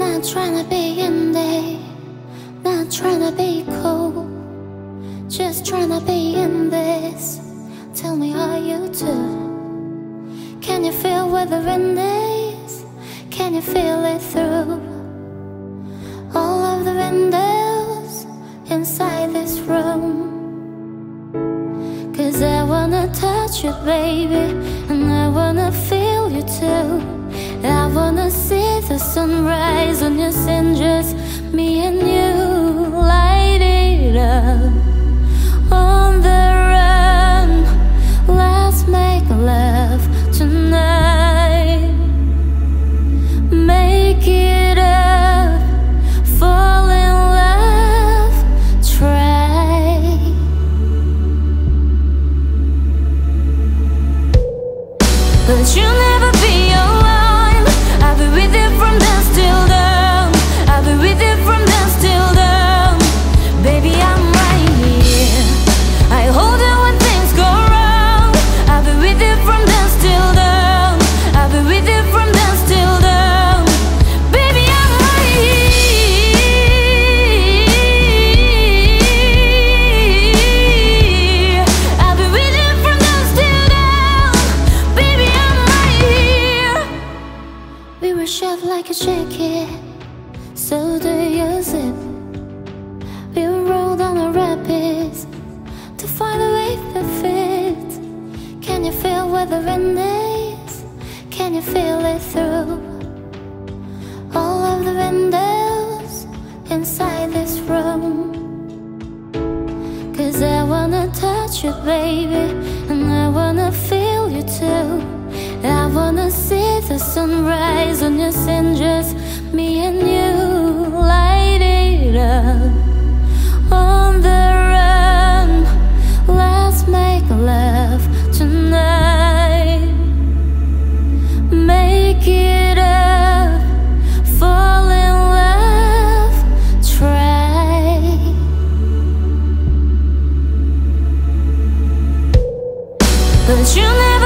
Not trying to be in there, not trying to be cool, just trying to be in this. Tell me are you too? Can you feel weather in this? Can you feel it through all of the windows inside this room? Cause I wanna touch you, baby, sunrise on your skin, just me and you. Light it up on the run. Let's make love tonight. Make it up, fall in love, try. But you'll never Were shaped like a jacket, so do you zip. We roll down the rapids to find a wave that fits. Can you feel where the wind is? Can you feel it through all of the windows inside this room? Cause I wanna touch you, baby, sunrise on your and me and you light it up. On the run let's make love tonight. Make it up fall in love try. But you never